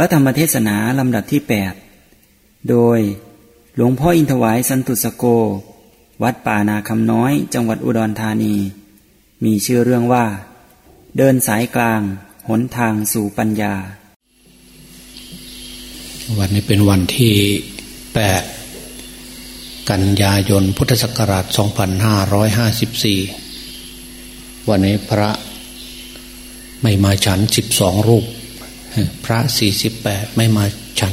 พระธรรมเทศนาลำดับที่ 8 โดยหลวงพ่ออินทวายสันตุสโก วัดป่านาคำน้อยจังหวัดอุดรธานี มีชื่อเรื่องว่า เดินสายกลาง หนทางสู่ปัญญา วันนี้เป็นวันที่ 8 กันยายนพุทธศักราช 2554 วันนี้พระไม่มาฉัน 12 รูป พระ48ไม่มาฉัน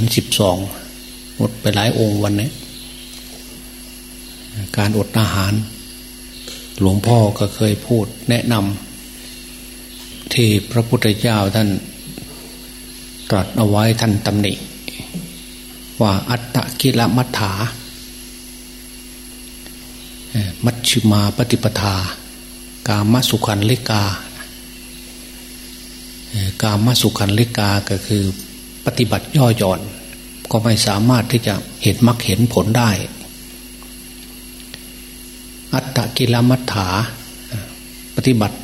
12หมดไปหลายองค์วันนี้ การอดอาหาร หลวงพ่อก็เคยพูดแนะนำที่พระพุทธเจ้าท่านตรัสเอาไว้ท่านตำหนิ ว่าอัตตะกิลมัฏฐา มัชฌิมาปฏิปทา กามสุขันลิกา กามสุขันลิกาก็คือปฏิบัติย่อหย่อน ก็ไม่สามารถที่จะเห็นมรรคเห็นผลได้ อัตตะกิลมัฏฐา ปฏิบัติ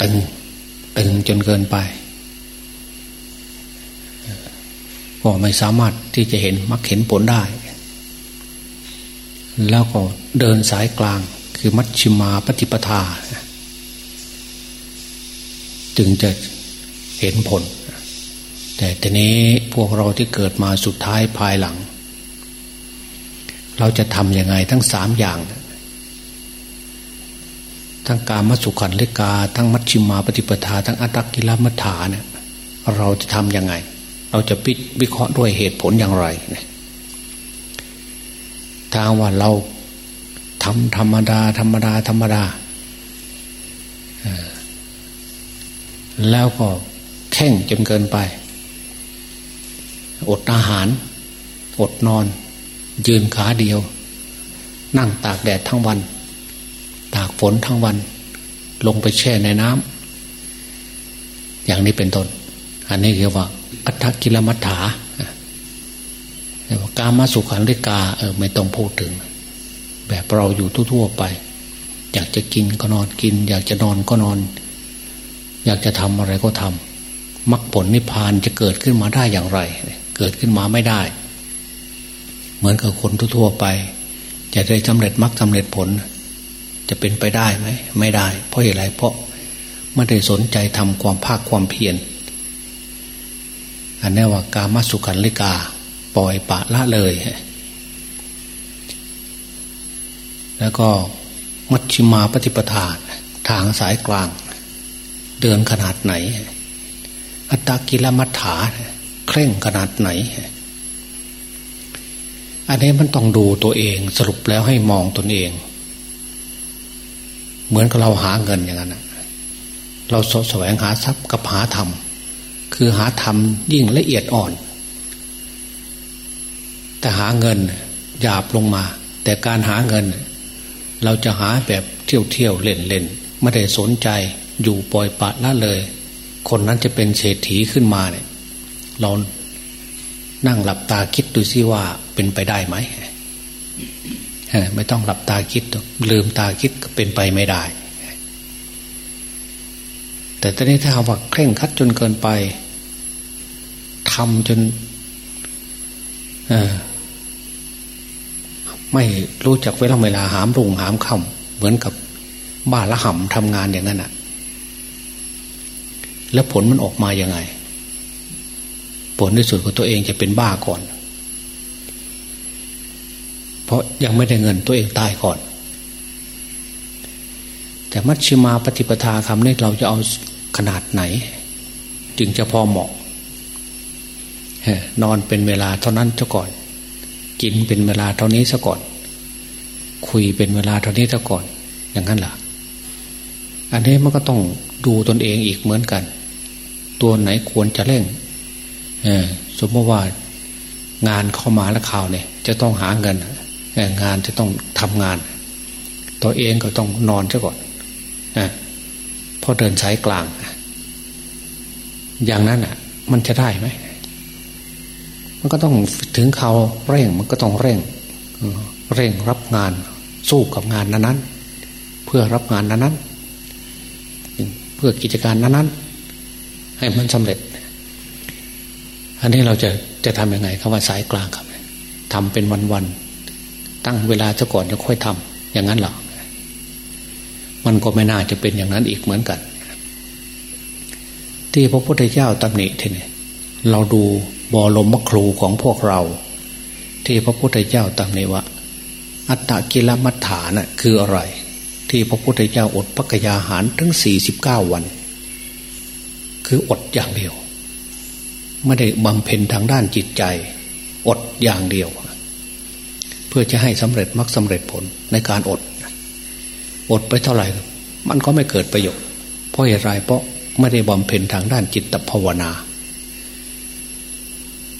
ตึงตึงจนเกินไป ก็ไม่สามารถที่จะเห็นมรรคเห็นผลได้ แล้วก็เดินสายกลางคือมัชชิมาปฏิปทา จึงจะเห็นผล แต่ทีนี้พวกเราที่เกิดมาสุดท้ายภายหลัง เราจะทำยังไงทั้งสามอย่าง ทั้งการมัสุขันเลกา ทั้งมัชชิมาปฏิปทา ทั้งอัตตกิลมัฐาเนี่ยเราจะทำยังไง เราจะพิวิเคราะห์ด้วยเหตุผลอย่างไรเนี่ยทางว่าเราทำธรรมดา ธรรมดา ธรรมดา แล้วก็แข่งจนเกินไป อดอาหาร อดนอน ยืนขาเดียว นั่งตากแดดทั้งวัน ตากฝนทั้งวัน ลงไปแช่ในน้ำอย่างนี้เป็นต้น อันนี้เรียกว่า อัตถกิลมัฏฐาการมาสุขันธิกาเออไม่ต้องพูดถึง แบบเราอยู่ทั่วๆไป อยากจะกินก็นอนกิน อยากจะนอนก็นอน อยากจะทำอะไรก็ทำมรรคผลนิพพานจะเกิดขึ้นมาได้อย่างไร เกิดขึ้นมาไม่ได้ เหมือนกับคนทั่วไป จะได้สำเร็จมรรคสาเร็จผล จะเป็นไปได้ไหมไม่ได้ เพราะเหตุไรเพราะไม่ได้สนใจทำความภาคความเพียรอันนี้ว่ากามาสุขันลิกา ปล่อยปะละเลย แล้วก็มัชชิมาปฏิปทาทางสายกลาง เดินขนาดไหน อัตตกิลมัฏฐาเคร่งขนาดไหน อันนี้มันต้องดูตัวเองสรุปแล้วให้มองตนเอง เหมือนกับเราหาเงินอย่างนั้นเราสแสวงหาทรัพย์กับหาธรรม คือหาธรรมยิ่งละเอียดอ่อน แต่หาเงินหยาบลงมา แต่การหาเงิน เราจะหาแบบเที่ยวเที่ยวเล่นเล่นไม่ได้สนใจ อยู่ปล่อยปะละเลย คนนั้นจะเป็นเศรษฐีขึ้นมาเนี่ยเรานั่งหลับตาคิดดูซิว่าเป็นไปได้ไหมไม่ต้องหลับตาคิด ลืมตาคิดก็เป็นไปไม่ได้ แต่ตอนนี้ถ้าหาว่าเคร่งคัดจนเกินไปทำจนไม่รู้จักเวลาเวลาหามรุ่งหามค่ำเหมือนกับบ้าละห่ำทำงานอย่างนั้นอะ แล้วผลมันออกมาอย่างไง ผลที่สุดของตัวเองจะเป็นบ้าก่อน เพราะยังไม่ได้เงินตัวเองตายก่อน แต่มัชชิมาปฏิปทาคำนี้เราจะเอาขนาดไหน จึงจะพอเหมาะนอนเป็นเวลาเท่านั้นเจ้าก่อน กินเป็นเวลาเท่านี้ซะก่อน คุยเป็นเวลาเท่านี้ซะก่อน อย่างนั้นล่ะ อันนี้มันก็ต้องดูตนเองอีกเหมือนกัน ตัวไหนควรจะเร่งสมมติว่างานเข้ามาแล้วข่าวเนี่ย จะต้องหาเงินงานจะต้องทำงาน ตัวเองก็ต้องนอนซะก่อนพอเดินสายกลาง อย่างนั้นอะ มันจะได้ไหมมันก็ต้องถึงเขาเร่งมันก็ต้องเร่งเร่งรับงานสู้กับงานนั้นๆเพื่อรับงานนั้นๆเพื่อกิจการนั้นๆ ให้มันสำเร็จ อันนี้เราจะจะทำยังไงคำว่าสายกลางครับทำเป็นวันๆตั้งเวลาซะก่อนจะค่อยทำอย่างนั้นหรอมันก็ไม่น่าจะเป็นอย่างนั้นอีกเหมือนกัน ที่พระพุทธเจ้าตำหนิทีนี้เราดูบอลมมครูของพวกเรา ที่พระพุทธเจ้าตำหนิว่า อัตตกิลมัฏฐานะ่ะคืออะไร ที่พระพุทธเจ้าอดปักยาหารทั้งสี่สิบเก้าวัน คืออดอย่างเดียว ไม่ได้บำเพ็ญทางด้านจิตใจ อดอย่างเดียว เพื่อจะให้สำเร็จมรรคสาเร็จผลในการอด อดไปเท่าไหร่ มันก็ไม่เกิดประโยชน์เพราะเหตุไรเพราะไม่ได้บำเพ็ญทางด้านจิตภาวนา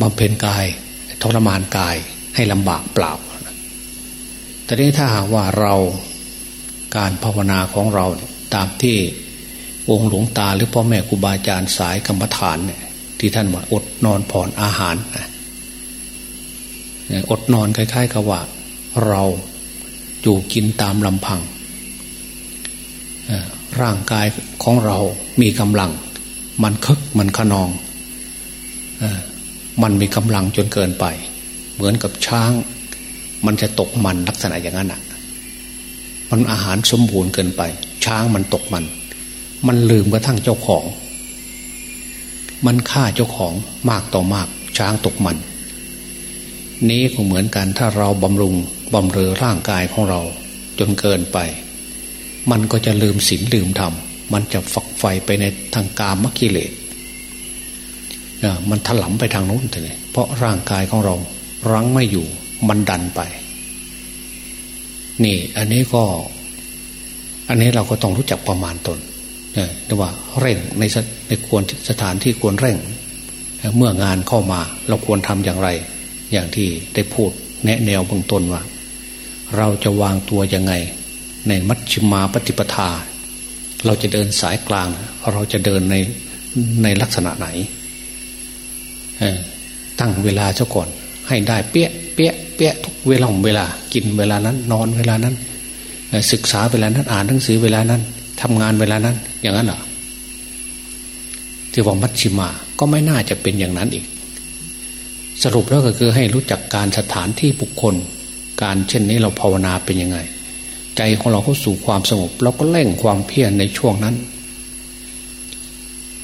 บำเพ็ญกายทรมานกายให้ลำบากเปล่าแต่นี้ถ้าหากว่าเราการภาวนาของเราตามที่ องค์หลวงตาหรือพ่อแม่ครูบาอาจารย์สายกรรมฐานเนี่ยที่ท่านว่าอดนอนผ่อนอาหารอดนอนคล้ายๆกับว่า เราอยู่กินตามลำพังร่างกายของเรามีกำลัง มันคึกมันขนองมันมีกำลังจนเกินไป เหมือนกับช้าง มันจะตกมันลักษณะอย่างนั้นอะ มันอาหารสมบูรณ์เกินไป ช้างมันตกมัน มันลืมกระทั่งเจ้าของ มันฆ่าเจ้าของมากต่อมากช้างตกมัน นี้ก็เหมือนกันถ้าเราบำรุงบำเรอร่างกายของเรา จนเกินไป มันก็จะลืมศีลลืมธรรมมันจะฝักไฟไปในทางกามกิเลสมันถลำไปทางโน้นเลยเพราะร่างกายของเรารั้งไม่อยู่มันดันไป นี่ อันนี้ก็ อันนี้เราก็ต้องรู้จักประมาณตน เนี่ยว่าเร่งในในควรสถานที่ควรเร่ง เมื่องานเข้ามาเราควรทำอย่างไร อย่างที่ได้พูดแนะแนวเบื้องต้นว่า เราจะวางตัวยังไง ในมัชฌิมาปฏิปทา เราจะเดินสายกลาง เราจะเดินในในลักษณะไหนตั้งเวลาเจ้าก่อน ให้ได้เปี้ยเปี้ยเปี้ยทุกเวลาเวลา กินเวลานั้น นอนเวลานั้น ศึกษาเวลานั้นอ่านหนังสือเวลานั้นทำงานเวลานั้น อย่างนั้นเหรอที่ว่ามัชชิมา ก็ไม่น่าจะเป็นอย่างนั้นอีก สรุปแล้วก็คือให้รู้จักการสถานที่บุคคล การเช่นนี้เราภาวนาเป็นยังไง ใจของเราเข้าสู่ความสงบเราก็เร่งความเพียรในช่วงนั้น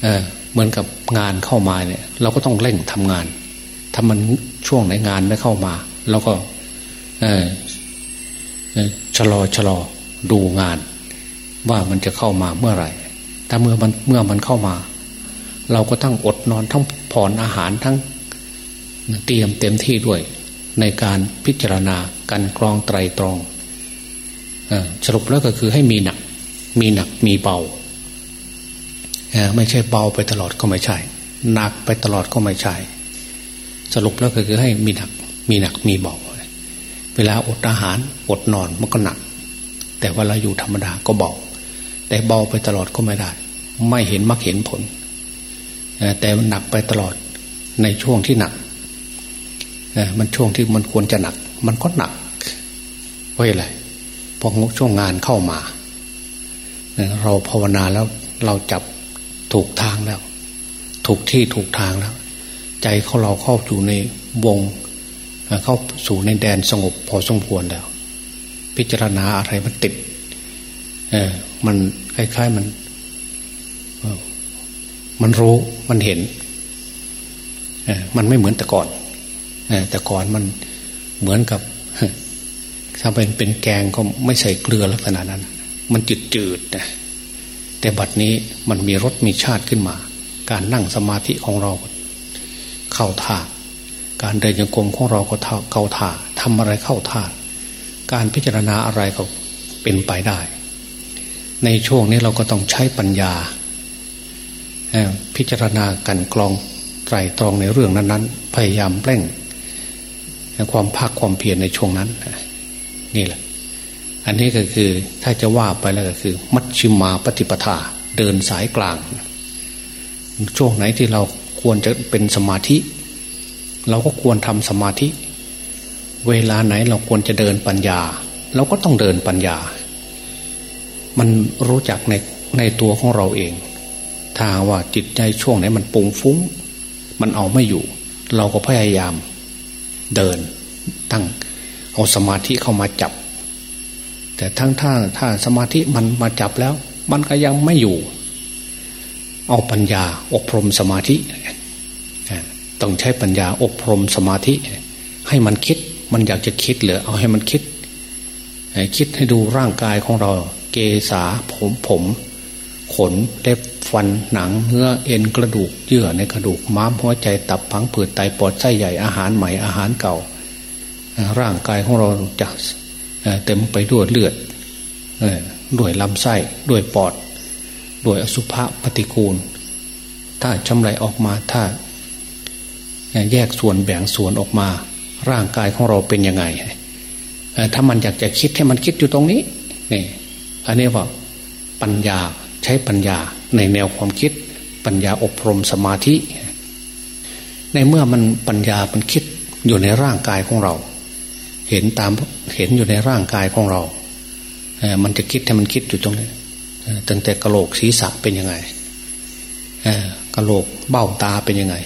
เออเหมือนกับงานเข้ามาเนี่ย เราก็ต้องเร่งทำงาน ถ้ามันช่วงไหนงานไม่เข้ามาเราก็ เออชะลอชะลอดูงาน ว่ามันจะเข้ามาเมื่อไหร่ ถ้าเมื่อมันเมื่อมันเข้ามา เราก็ต้องอดนอนทั้งผ่อนอาหารทั้งเตรียมเต็มที่ด้วย ในการพิจารณาการกรองไตรตรองสรุปแล้วก็คือให้มีหนัก มีหนักมีเบาไม่ใช่เบาไปตลอดก็ไม่ใช่หนักไปตลอดก็ไม่ใช่ สรุปแล้วก็คือให้มีหนัก มีหนักมีเบาเวลาอดอาหารอดนอนมันก็หนัก แต่เวลาอยู่ธรรมดาก็เบา แต่เบาไปตลอดก็ไม่ได้ ไม่เห็นมักเห็นผล แต่มันหนักไปตลอดในช่วงที่หนักมันช่วงที่มันควรจะหนัก มันก็หนักเพราะอะไรพอช่วงงานเข้ามา เราภาวนาแล้วเราจับถูกทางแล้ว ถูกที่ถูกทางแล้ว ใจเขาเราเข้าอยู่ในวง เข้าสู่ในแดนสงบพอสมควรแล้ว พิจารณาอะไรมันติดเออ มันคล้ายๆมัน มันรู้มันเห็นมันไม่เหมือนแต่ก่อนแต่ก่อนมันเหมือนกับถ้าเป็นเป็นแกงก็ไม่ใส่เกลือลักษณะนั้น มันจืดจืดนะแต่บัดนี้มันมีรสมีชาติขึ้นมา การนั่งสมาธิของเราเข้าท่า การเดินยังกรมของเราก็เข้าท่าทำอะไรเข้าท่า การพิจารณาอะไรก็เป็นไปได้ ในช่วงนี้เราก็ต้องใช้ปัญญา พิจารณากันกรองไตรตรองในเรื่องนั้น ๆ พยายามเร่งความภาคความเพียรในช่วงนั้นนี่แหละ อันนี้ก็คือถ้าจะว่าไปแล้วก็คือ มัชชิมาปฏิปทาเดินสายกลาง ช่วงไหนที่เราควรจะเป็นสมาธิ เราก็ควรทำสมาธิ เวลาไหนเราควรจะเดินปัญญา เราก็ต้องเดินปัญญา มันรู้จักในในตัวของเราเอง ถ้าว่าจิตใจช่วงไหนมันปุงฟุ้ง มันเอาไม่อยู่ เราก็พยายามเดินตั้งเอาสมาธิเข้ามาจับ แต่ทั้งถ้าถ้าสมาธิมันมาจับแล้ว มันก็ยังไม่อยู่ เอาปัญญาอบรมสมาธิ ต้องใช้ปัญญาอบรมสมาธิ ให้มันคิดมันอยากจะคิดเหรอเอาให้มันคิด คิดให้ดูร่างกายของเรา เกษาผมผม ขนเล็บฟันหนังเนื้อเอ็นกระดูกเยื่อในกระดูกม้ามหัวใจตับพังผืดไตปอดไส้ใหญ่อาหารใหม่อาหารเก่า ร่างกายของเราจะเต็มไปด้วยเลือดด้วยลำไส้ด้วยปอด ด้วยอสุภะปฏิกูล ถ้าชำไรออกมาถ้าแยกส่วนแบ่งส่วนออกมา ร่างกายของเราเป็นยังไงถ้ามันอยากจะคิดให้มันคิดอยู่ตรงนี้นี่ อันนี้ว่าปัญญาใช้ปัญญาในแนวความคิด ปัญญาอบรมสมาธิ ในเมื่อมันปัญญามันคิดอยู่ในร่างกายของเรา เห็นตามเห็นอยู่ในร่างกายของเรามันจะคิดให้มันคิดอยู่ตรงนี้ตั้งแต่กระโหลกศีรษะเป็นยังไงกระโหลกเบ้าตาเป็นยังไง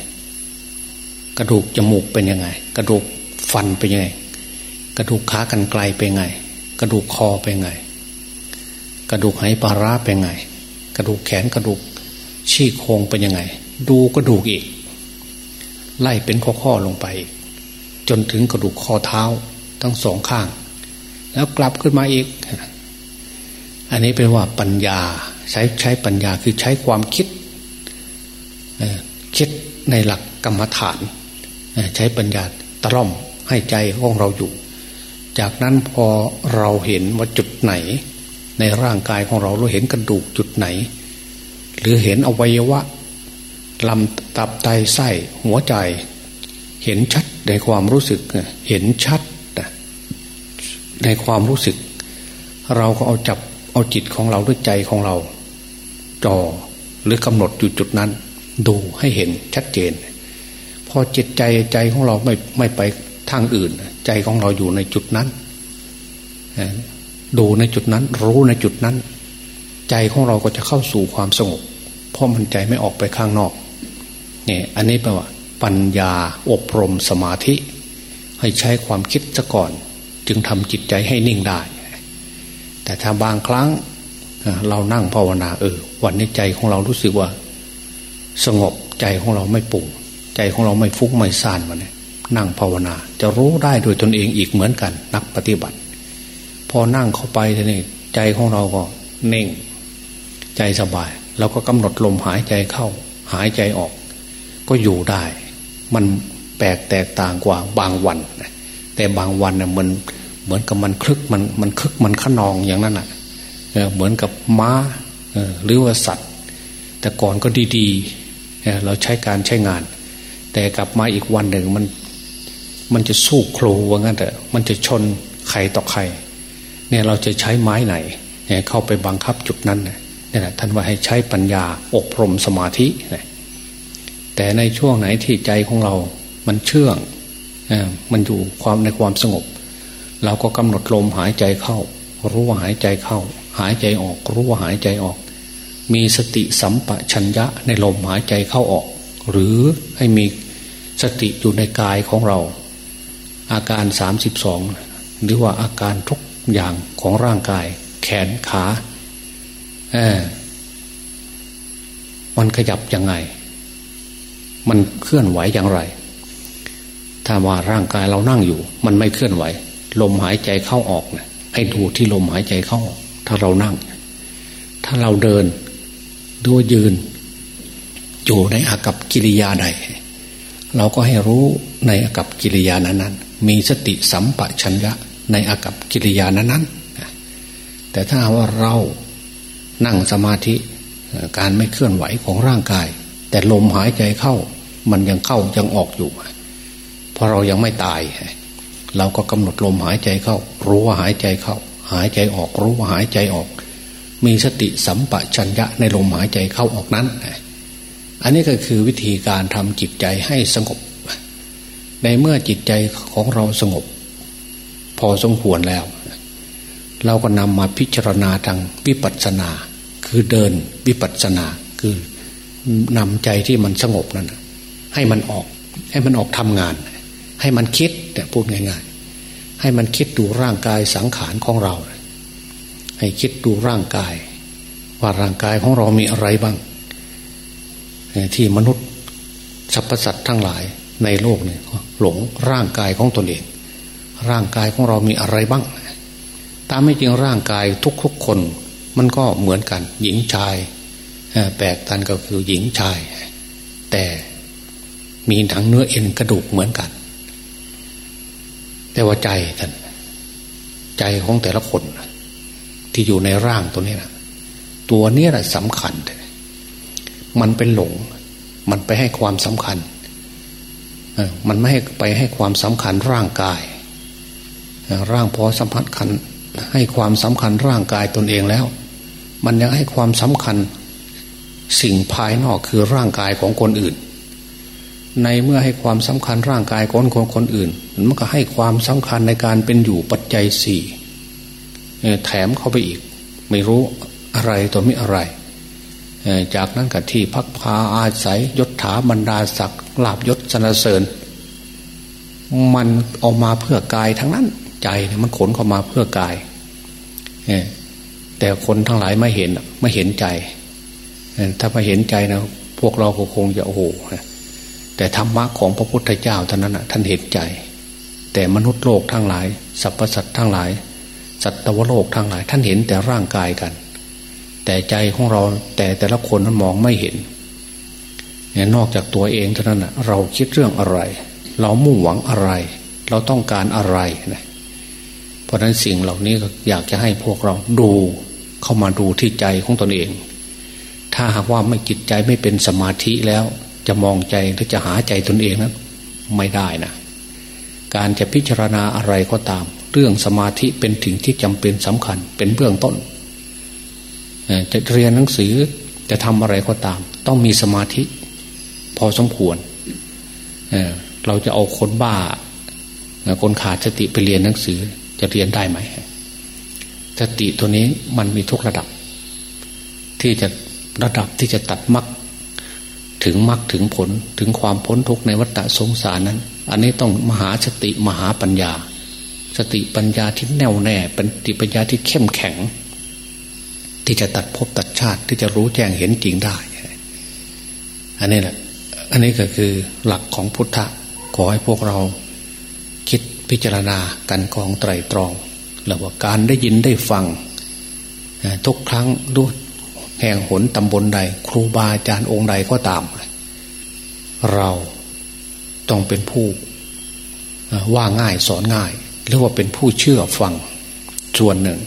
กระดูกจมูกเป็นยังไง กระดูกฟันเป็นยังไง กระดูกขากันไกลเป็นยังไง กระดูกคอเป็นยังไง กระดูกไหปลาร้าเป็นยังไง กระดูกแขนกระดูกชี้โครงเป็นยังไง ดูกระดูกอีก ไล่เป็นข้อๆลงไป จนถึงกระดูกข้อเท้าทั้งสองข้าง แล้วกลับขึ้นมาอีก อันนี้เป็นว่าปัญญาใช้ใช้ปัญญาคือใช้ความคิดคิดในหลักกรรมฐาน ใช้ปัญญาตร่อมให้ใจของเราอยู่ จากนั้นพอเราเห็นว่าจุดไหน ในร่างกายของเราเราเห็นกระดูกจุดไหน หรือเห็นอวัยวะลำตับไตไส้หัวใจ เห็นชัดในความรู้สึกเห็นชัดในความรู้สึก เราก็เอาจับเอาจิตของเราด้วยใจของเราจอหรือกำหนดอยู่จุดนั้น ดูให้เห็นชัดเจน พอจิตใจใจของเราไม่ไม่ไปทางอื่น ใจของเราอยู่ในจุดนั้น ดูในจุดนั้น รู้ในจุดนั้น ใจของเราก็จะเข้าสู่ความสงบ เพราะมันใจไม่ออกไปข้างนอกเนี่ยอันนี้แปลว่า ปัญญาอบรมสมาธิ ให้ใช้ความคิดซะก่อน จึงทำจิตใจให้นิ่งได้ แต่ถ้าบางครั้งเรานั่งภาวนาเออ วันนี้ใจของเรารู้สึกว่า สงบใจของเราไม่ปุ่งใจของเราไม่ฟุ้งไม่ซ่านมาเนี่ยนั่งภาวนา จะรู้ได้โดยตนเองอีกเหมือนกัน นักปฏิบัติ อนั่งเข้าไปทีนี้ใจของเราก็เน่ง ใจสบายเราก็กำหนดลมหายใจเข้า หายใจออก ก็อยู่ได้ มันแปลกแตกต่างกว่าบางวัน แต่บางวันเนี่ยมันเหมือนกับมันคลึกมันมันคึกมันขนองอย่างนั้นอะเหมือนกับม้าหรือว่าสัตว์ แต่ก่อนก็ดีๆ เราใช้การใช้งาน แต่กลับมาอีกวันหนึ่งมัน มันจะสู้โครว่างั้นแต่มันจะชนไข่ต่อไข่ เนี่ยเราจะใช้ไม้ไหนเข้าไปบังคับจุดนั้นนี่แหละท่านว่าให้ใช้ปัญญาอบรมสมาธิแต่ในช่วงไหนที่ใจของเรา มันเชื่องมันอยู่ความในความสงบ เราก็กำหนดลมหายใจเข้า รู้ว่าหายใจเข้า หายใจออก รู้ว่าหายใจออก มีสติสัมปชัญญะในลมหายใจเข้าออก หรือให้มีสติอยู่ในกายของเรา อาการสามสิบสองหรือว่าอาการทุก อย่างของร่างกาย แขนขาเออมันขยับยังไง มันเคลื่อนไหวอย่างไร ถ้าว่าร่างกายเรานั่งอยู่ มันไม่เคลื่อนไหว ลมหายใจเข้าออกนะให้ดูที่ลมหายใจเข้าออก ถ้าเรานั่ง ถ้าเราเดินด้วยยืนอยู่ในอากับกิริยาใด เราก็ให้รู้ในอากับกิริยานั้นๆมีสติสัมปชัญญะ ในอากับกิริยานั้นๆแต่ถ้าว่าเรานั่งสมาธิการไม่เคลื่อนไหวของร่างกาย แต่ลมหายใจเข้า มันยังเข้ายังออกอยู่เพราะเรายังไม่ตาย เราก็กำหนดลมหายใจเข้า รู้ว่าหายใจเข้า หายใจออกรู้ว่าหายใจออก มีสติสัมปชัญญะในลมหายใจเข้าออกนั้น อันนี้ก็คือวิธีการทำจิตใจให้สงบ ในเมื่อจิตใจของเราสงบ อสมควรแล้ว เราก็นำมาพิจารณาทางวิปัสสนา คือเดินวิปัสสนา คือนำใจที่มันสงบนั้นให้มันออก ให้มันออกทำงาน ให้มันคิดเนี่ยพูดง่าย ๆ ให้มันคิดดูร่างกายสังขารของเรา ให้คิดดูร่างกาย ว่าร่างกายของเรามีอะไรบ้างที่มนุษย์สรรพสัตว์ทั้งหลายในโลกเนี่ยหลงร่างกายของตนเอง ร่างกายของเรามีอะไรบ้าง ตามไม่จริงร่างกายทุกๆคน มันก็เหมือนกัน หญิงชายแปลกกันก็คือหญิงชาย แต่มีหนังเนื้อเอ็นกระดูกเหมือนกัน แต่ว่าใจท่านใจของแต่ละคน ที่อยู่ในร่างตัวนี้นะตัวนี้แหละสำคัญ มันเป็นหลง มันไปให้ความสำคัญมันไม่ให้ไปให้ความสำคัญร่างกาย ร่างพอสัมผัสคันให้ความสำคัญร่างกายตนเองแล้ว มันยังให้ความสำคัญสิ่งภายนอกคือร่างกายของคนอื่น ในเมื่อให้ความสำคัญร่างกายของคนคนอื่น มันก็ให้ความสำคัญในการเป็นอยู่ปัจจัยสี่แถมเข้าไปอีก ไม่รู้อะไรตัวไม่อะไร จากนั้นกับที่พักพาอาศัยยศถาบรรดาศักดิ์ลาบยศสนเสริญ มันออกมาเพื่อกายทั้งนั้น ใจมันขนเข้ามาเพื่อกายแต่คนทั้งหลายไม่เห็นไม่เห็นใจ ถ้ามาเห็นใจนะพวกเราก็คงจะโอ้โหแต่ธรรมะของพระพุทธเจ้าท่านนั้นท่านเห็นใจ แต่มนุษย์โลกทั้งหลายสรรพสัตว์ทั้งหลายสัตวโลกทั้งหลาย ท่านเห็นแต่ร่างกายกัน แต่ใจของเราแต่แต่ละคนนั้นมองไม่เห็นเนี่ยนอกจากตัวเองเท่านั้นเราคิดเรื่องอะไร เรามุ่งหวังอะไร เราต้องการอะไรนะ ราะนั้นสิ่งเหล่านี้อยากจะให้พวกเราดูเข้ามาดูที่ใจของตนเอง ถ้าหากว่าไม่จิตใจไม่เป็นสมาธิแล้วจะมองใจหรือจะหาใจตนเองนั้นไม่ได้นะ การจะพิจารณาอะไรก็ตาม เรื่องสมาธิเป็นถึงที่จำเป็นสำคัญ เป็นเบื้องต้น จะเรียนหนังสือจะทำอะไรก็ตาม ต้องมีสมาธิ พอสมควรเเราจะเอาคนบ้า คนขาดสติไปเรียนหนังสือ จะเรียนได้ไหมสติตัวนี้มันมีทุกระดับ ที่จะระดับที่จะตัดมรรคถึงมรรคถึงผลถึงความพ้นทุกในวัฏสงสารนั้น อันนี้ต้องมหาสติมหาปัญญา สติปัญญาที่แน่วแน่เป็นสติปัญญาที่เข้มแข็ง ที่จะตัดภพตัดชาติที่จะรู้แจ้งเห็นจริงได้ อันนี้แหละ อันนี้ก็คือหลักของพุทธะขอให้พวกเรา พิจารณากันกองไตรตรองหรือว่าการได้ยินได้ฟังทุกครั้งด้วยแห่งหนตำบลใด ครูบาอาจารย์องค์ใดก็ตาม เราต้องเป็นผู้ว่าง่ายสอนง่ายหรือว่าเป็นผู้เชื่อฟังส่วนหนึ่ง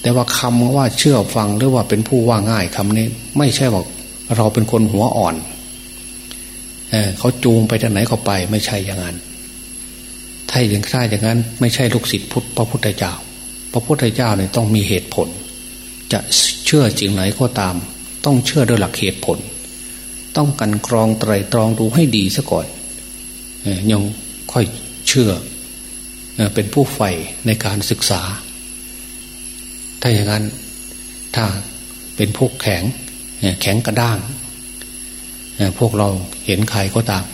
แต่ว่าคำว่าเชื่อฟังหรือว่าเป็นผู้ว่าง่ายคำนี้ ไม่ใช่ว่าเราเป็นคนหัวอ่อนเเขาจูงไปทางไหนก็ไป ไม่ใช่อย่างนั้น ถ้าอย่างถ้าอย่างนั้นไม่ใช่ลูกศิษย์พุทธพระพุทธเจ้า พระพุทธเจ้าเนี่ยต้องมีเหตุผล จะเชื่อจริงไหนก็ตาม ต้องเชื่อโดยหลักเหตุผล ต้องกันกรองไตรตรองดูให้ดีซะก่อนยังค่อยเชื่อเป็นผู้ใฝ่ในการศึกษา ถ้าอย่างนั้นถ้าเป็นพวกแข็งแข็งกระด้าง พวกเราเห็นใครก็ตาม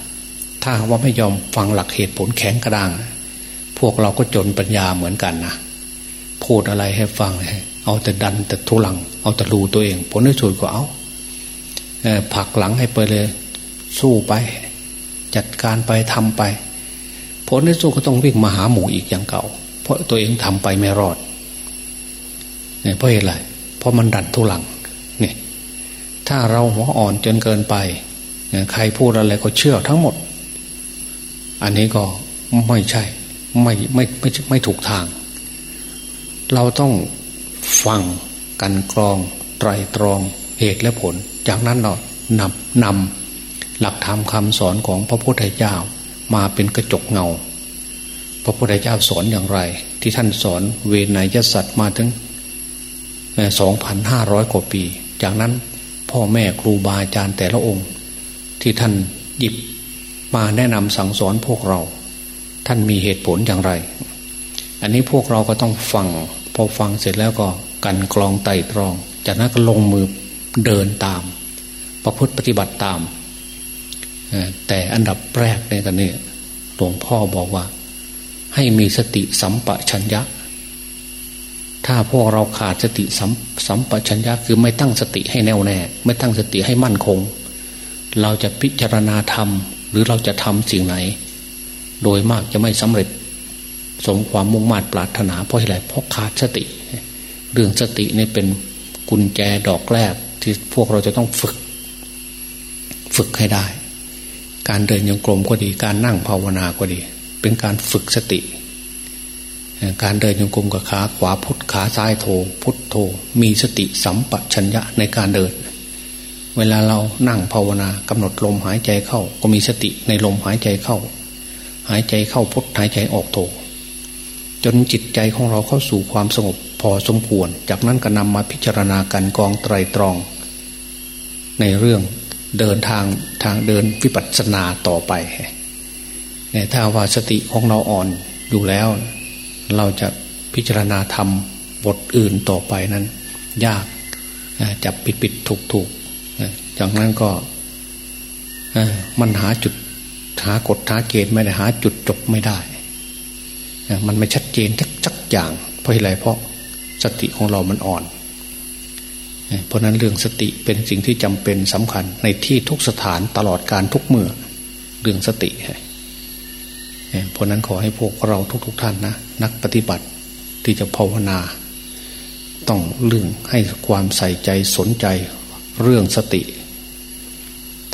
ถ้าว่าไม่ยอมฟังหลักเหตุผลแข็งกระด้าง พวกเราก็จนปัญญาเหมือนกันนะพูดอะไรให้ฟัง เอาแต่ดันแต่ทุลัง เอาแต่รูตัวเอง ผลในสุดก็เอาผักหลังให้ไปเลย สู้ไป จัดการไปทำไป ผลในสุดก็ต้องวิ่งมาหาหมูอีกอย่างเก่า เพราะตัวเองทำไปไม่รอดเนี่ยเพราะอะไรเพราะมันดันทุลังเนี่ยถ้าเราหัวอ่อนจนเกินไป ใครพูดอะไรก็เชื่อทั้งหมด อันนี้ก็ไม่ใช่ ไม่ไม่ไม่ไม่ถูกทาง เราต้องฟังกันกรอง ไตรตรองเหตุและผล จากนั้นเรานำนำหลักธรรมคำสอนของพระพุทธเจ้ามาเป็นกระจกเงา พระพุทธเจ้าสอนอย่างไร ที่ท่านสอนเวนยสัตว์มาถึงสองพันห้าร้อยกว่าปี จากนั้นพ่อแม่ครูบาอาจารย์แต่ละองค์ ที่ท่านหยิบ มาแนะนำสั่งสอนพวกเรา ท่านมีเหตุผลอย่างไร อันนี้พวกเราก็ต้องฟัง พอฟังเสร็จแล้วก็กันกรองไต่ตรอง จากนั้นก็ลงมือเดินตาม ประพฤติปฏิบัติตาม แต่อันดับแรกในกันนี้หลวงพ่อบอกว่า ให้มีสติสัมปชัญญะ ถ้าพวกเราขาดสติสัมสัมปชัญญะคือไม่ตั้งสติให้แน่วแน่ ไม่ตั้งสติให้มั่นคง เราจะพิจารณาธรรม หรือเราจะทำสิ่งไหน โดยมากจะไม่สำเร็จ สมความมุ่งมั่นปรารถนาเพราะอะไรเพราะขาดสติ เรื่องสตินี่เป็นกุญแจดอกแรกที่พวกเราจะต้องฝึก ฝึกให้ได้ การเดินยังกลมก็ดี การนั่งภาวนาก็ดี เป็นการฝึกสติ การเดินยังกลมกับขาขวาพุทธขาซ้ายโทพุทธโทมีสติสัมปชัญญะในการเดินเเวลาเรานั่งภาวนากำหนดลมหายใจเข้า ก็มีสติในลมหายใจเข้า หายใจเข้าพุทหายใจออกโทจนจิตใจของเราเข้าสู่ความสงบพอสมควร จากนั้นก็นำมาพิจารณาการกองไตรตรอง ในเรื่องเดินทางทางเดินวิปัสสนาต่อไปถ้าว่าสติของเราอ่อนอยู่แล้ว เราจะพิจารณาธรรมบทอื่นต่อไปนั้น ยากจับผิดผิดถูกถูก จากนั้นก็มันหาจุดหากฎหาเกณฑ์ไม่ได้หาจุดจบไม่ได้มันไม่ชัดเจนทักจักอย่าง เพราะอะไรเพราะสติของเรามันอ่อน เพราะนั้นเรื่องสติเป็นสิ่งที่จำเป็นสำคัญในที่ทุกสถานตลอดการทุกเมื่อเรื่องสติเพราะนั้นขอให้พวกเราทุกๆทท่านนะนักปฏิบัติที่จะภาวนา ต้องเรื่องให้ความใส่ใจสนใจเรื่องสติ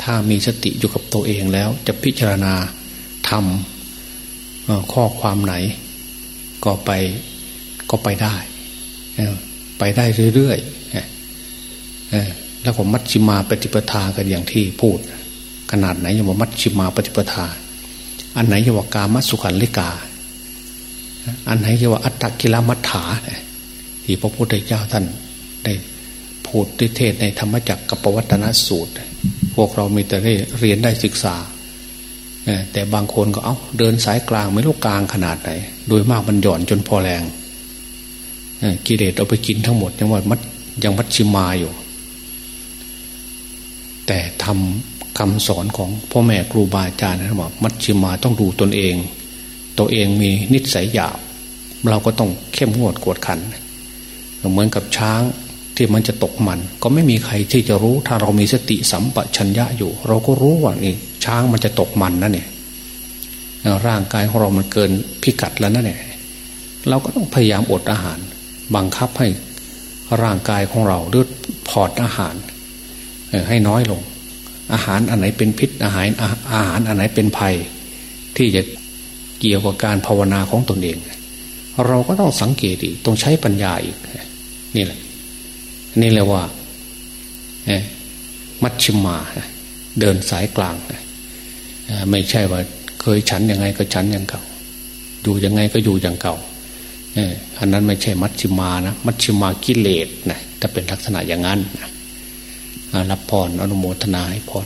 ถ้ามีสติอยู่กับตัวเองแล้ว จะพิจารณาทำข้อความไหน ก็ไปก็ไปได้ ไปได้เรื่อยๆแล้วผมมัชชิมาปฏิปทากันอย่างที่พูด ขนาดไหนยังว่ามัชชิมาปฏิปทา อันไหนยังว่ากามัสุขันลิกา อันไหนยังว่าอัตตกิลมัฏฐาที่พระพุทธเจ้าท่านได้พูดที่เทศในธรรมจักรกับปวัตนสูตร พวกเรามีแต่ได้เรียนได้ศึกษาแต่บางคนก็เอาเดินสายกลางไม่รู้กลางขนาดไหน โดยมากมันหย่อนจนพอแรงกิเลสเอาไปกินทั้งหมดยังว่ามัดยังมัดชิมาอยู่ แต่ทำคำสอนของพ่อแม่ครูบาอาจารย์นะบอกมัชชิมาต้องดูตนเอง ตัวเองมีนิสัยหยาบ เราก็ต้องเข้มงวดกวดขัน เหมือนกับช้าง ที่มันจะตกมัน ก็ไม่มีใครที่จะรู้ ถ้าเรามีสติสัมปชัญญะอยู่ เราก็รู้ว่านี่ช้างมันจะตกมันนั่นเนี่ยร่างกายของเรามันเกินพิกัดแล้วนั่นเนี่ยเราก็ต้องพยายามอดอาหาร บังคับให้ร่างกายของเราดือพอดอาหารให้น้อยลง อาหารอันไหนเป็นพิษอาหารอาหารอันไหนเป็นภัย ที่จะเกี่ยวกับการภาวนาของตนเอง เราก็ต้องสังเกตอีกต้องใช้ปัญญาอีกนี่แหละ นี่แหละว่ามัชชิมา เดินสายกลางไม่ใช่ว่า เคยฉันยังไงก็ฉันอย่างเก่า อยู่ยังไงก็อยู่อย่างเก่าอันนั้นไม่ใช่มัชชิมานะมัชชิมากิเลสนะถ้าเป็นลักษณะอย่างนั้นนะรับพรอนุโมทนาให้พร